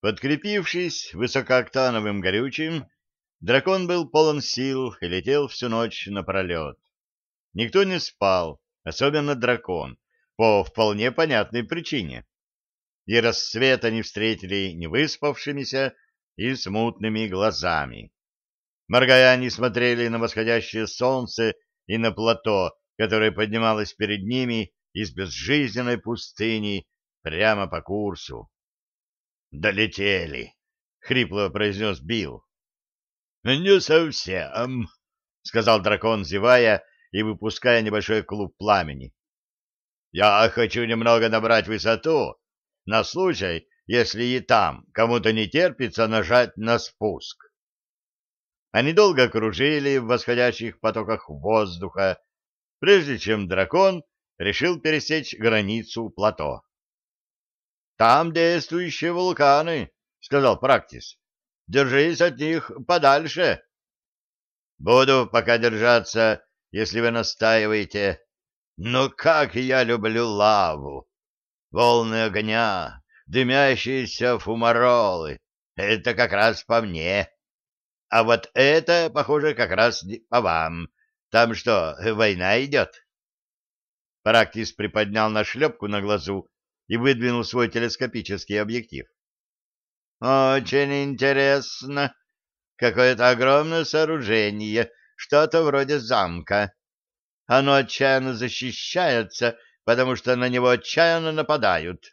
Подкрепившись высокооктановым горючим, дракон был полон сил и летел всю ночь напролет. Никто не спал, особенно дракон, по вполне понятной причине. И рассвет они встретили невыспавшимися и смутными глазами. Моргая, они смотрели на восходящее солнце и на плато, которое поднималось перед ними из безжизненной пустыни прямо по курсу. «Долетели!» — хрипло произнес Билл. «Не совсем», — сказал дракон, зевая и выпуская небольшой клуб пламени. «Я хочу немного набрать высоту, на случай, если и там кому-то не терпится нажать на спуск». Они долго кружили в восходящих потоках воздуха, прежде чем дракон решил пересечь границу плато. Там действующие вулканы, — сказал Практис. — Держись от них подальше. — Буду пока держаться, если вы настаиваете. Но как я люблю лаву! Волны огня, дымящиеся фумаролы — это как раз по мне. А вот это, похоже, как раз по вам. Там что, война идет? Практис приподнял на шлепку на глазу и выдвинул свой телескопический объектив. «Очень интересно. Какое-то огромное сооружение, что-то вроде замка. Оно отчаянно защищается, потому что на него отчаянно нападают.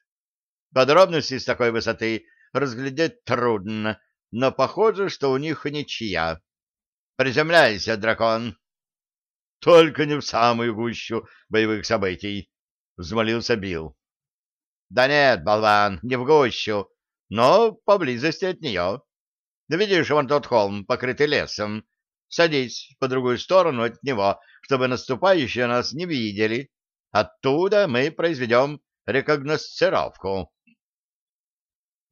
Подробности с такой высоты разглядеть трудно, но похоже, что у них ничья. Приземляйся, дракон!» «Только не в самую гущу боевых событий», — взмолился Билл. Да нет, болван, не в гущу, но поблизости от нее. Да видишь, вон тот холм, покрытый лесом. Садись по другую сторону от него, чтобы наступающие нас не видели. Оттуда мы произведем рекогносцировку.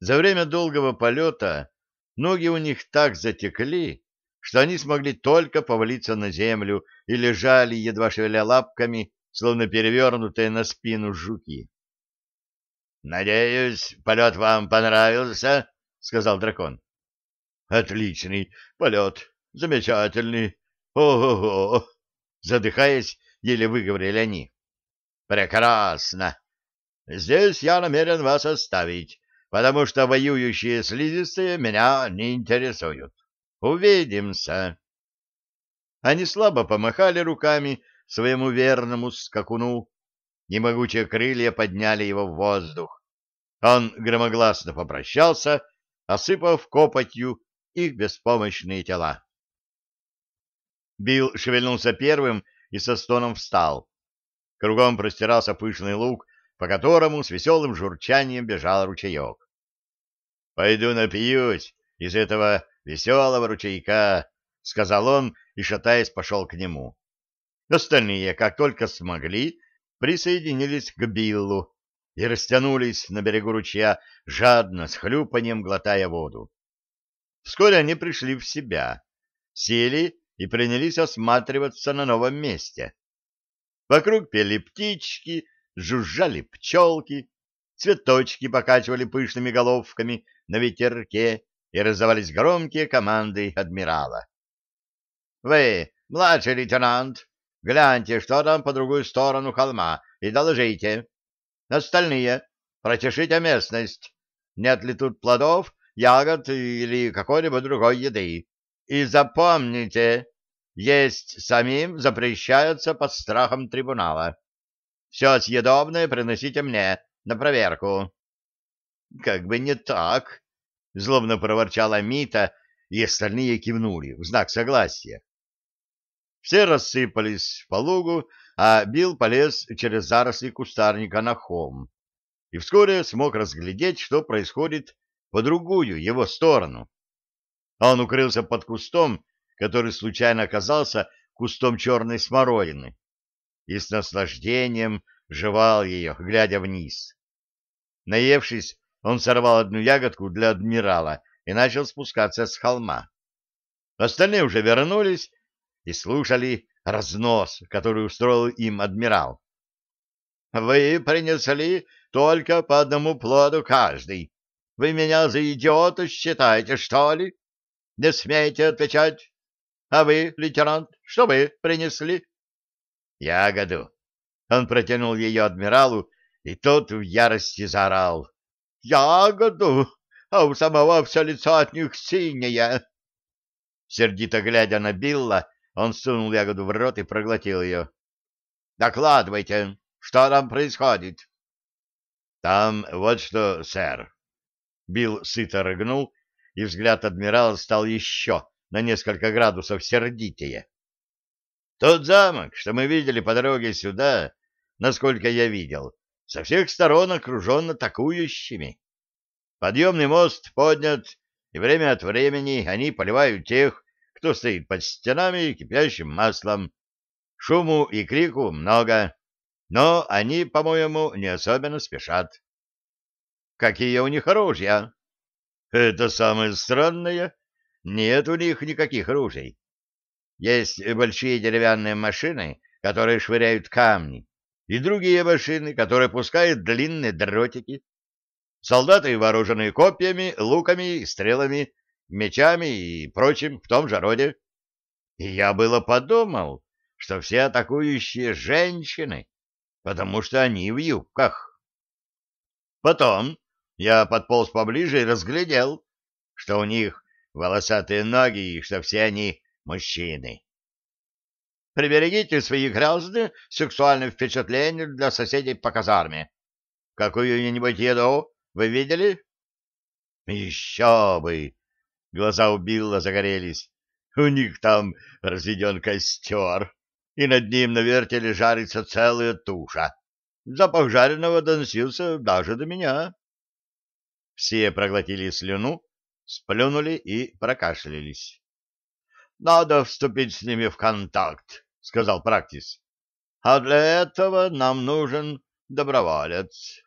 За время долгого полета ноги у них так затекли, что они смогли только повалиться на землю и лежали, едва шевеля лапками, словно перевернутые на спину жуки. «Надеюсь, полет вам понравился?» — сказал дракон. «Отличный полет, замечательный. Ого-го!» Задыхаясь, еле выговорили они. «Прекрасно! Здесь я намерен вас оставить, потому что воюющие слизистые меня не интересуют. Увидимся!» Они слабо помахали руками своему верному скакуну, и могучие крылья подняли его в воздух. Он громогласно попрощался, осыпав копотью их беспомощные тела. Билл шевельнулся первым и со стоном встал. Кругом простирался пышный луг, по которому с веселым журчанием бежал ручеек. — Пойду напьюсь из этого веселого ручейка, — сказал он и, шатаясь, пошел к нему. Остальные, как только смогли, присоединились к Биллу и растянулись на берегу ручья, жадно, с хлюпанием глотая воду. Вскоре они пришли в себя, сели и принялись осматриваться на новом месте. Вокруг пели птички, жужжали пчелки, цветочки покачивали пышными головками на ветерке и раздавались громкие команды адмирала. — Вы, младший лейтенант, Гляньте, что там по другую сторону холма, и доложите. Остальные, прочешите местность. Нет ли тут плодов, ягод или какой-либо другой еды. И запомните, есть самим запрещается под страхом трибунала. Все съедобное приносите мне на проверку. — Как бы не так, — злобно проворчала Мита, и остальные кивнули в знак согласия. Все рассыпались по лугу, а Билл полез через заросли кустарника на холм и вскоре смог разглядеть, что происходит по другую его сторону. Он укрылся под кустом, который случайно оказался кустом черной смородины, и с наслаждением жевал ее, глядя вниз. Наевшись, он сорвал одну ягодку для адмирала и начал спускаться с холма. Остальные уже вернулись и слушали разнос, который устроил им адмирал. — Вы принесли только по одному плоду каждый, Вы меня за идиота считаете, что ли? Не смеете отвечать? А вы, лейтенант, что вы принесли? Ягоду. Он протянул ее адмиралу, и тот в ярости заорал. Ягоду! А у самого все лицо от них синее. Сердито глядя на Билла, он сунул ягоду в рот и проглотил ее. «Докладывайте, что там происходит?» «Там вот что, сэр». Билл сыто рыгнул, и взгляд адмирала стал еще на несколько градусов сердитее. «Тот замок, что мы видели по дороге сюда, насколько я видел, со всех сторон окружен атакующими. Подъемный мост поднят, и время от времени они поливают тех, кто стоит под стенами кипящим маслом. Шуму и крику много, но они, по-моему, не особенно спешат. Какие у них оружия? Это самое странное. Нет у них никаких ружей. Есть большие деревянные машины, которые швыряют камни, и другие машины, которые пускают длинные дротики. Солдаты, вооруженные копьями, луками, стрелами, мечами и прочим в том же роде. И я было подумал, что все атакующие женщины, потому что они в юбках. Потом я подполз поближе и разглядел, что у них волосатые ноги и что все они мужчины. Приберегите свои грязные сексуальные впечатления для соседей по казарме. Какую-нибудь еду вы видели? Еще бы! Глаза у Билла загорелись. У них там разведен костер, и над ним на вертеле жарится целая туша. Запах жареного доносился даже до меня. Все проглотили слюну, сплюнули и прокашлялись. — Надо вступить с ними в контакт, — сказал Практис. — А для этого нам нужен доброволец.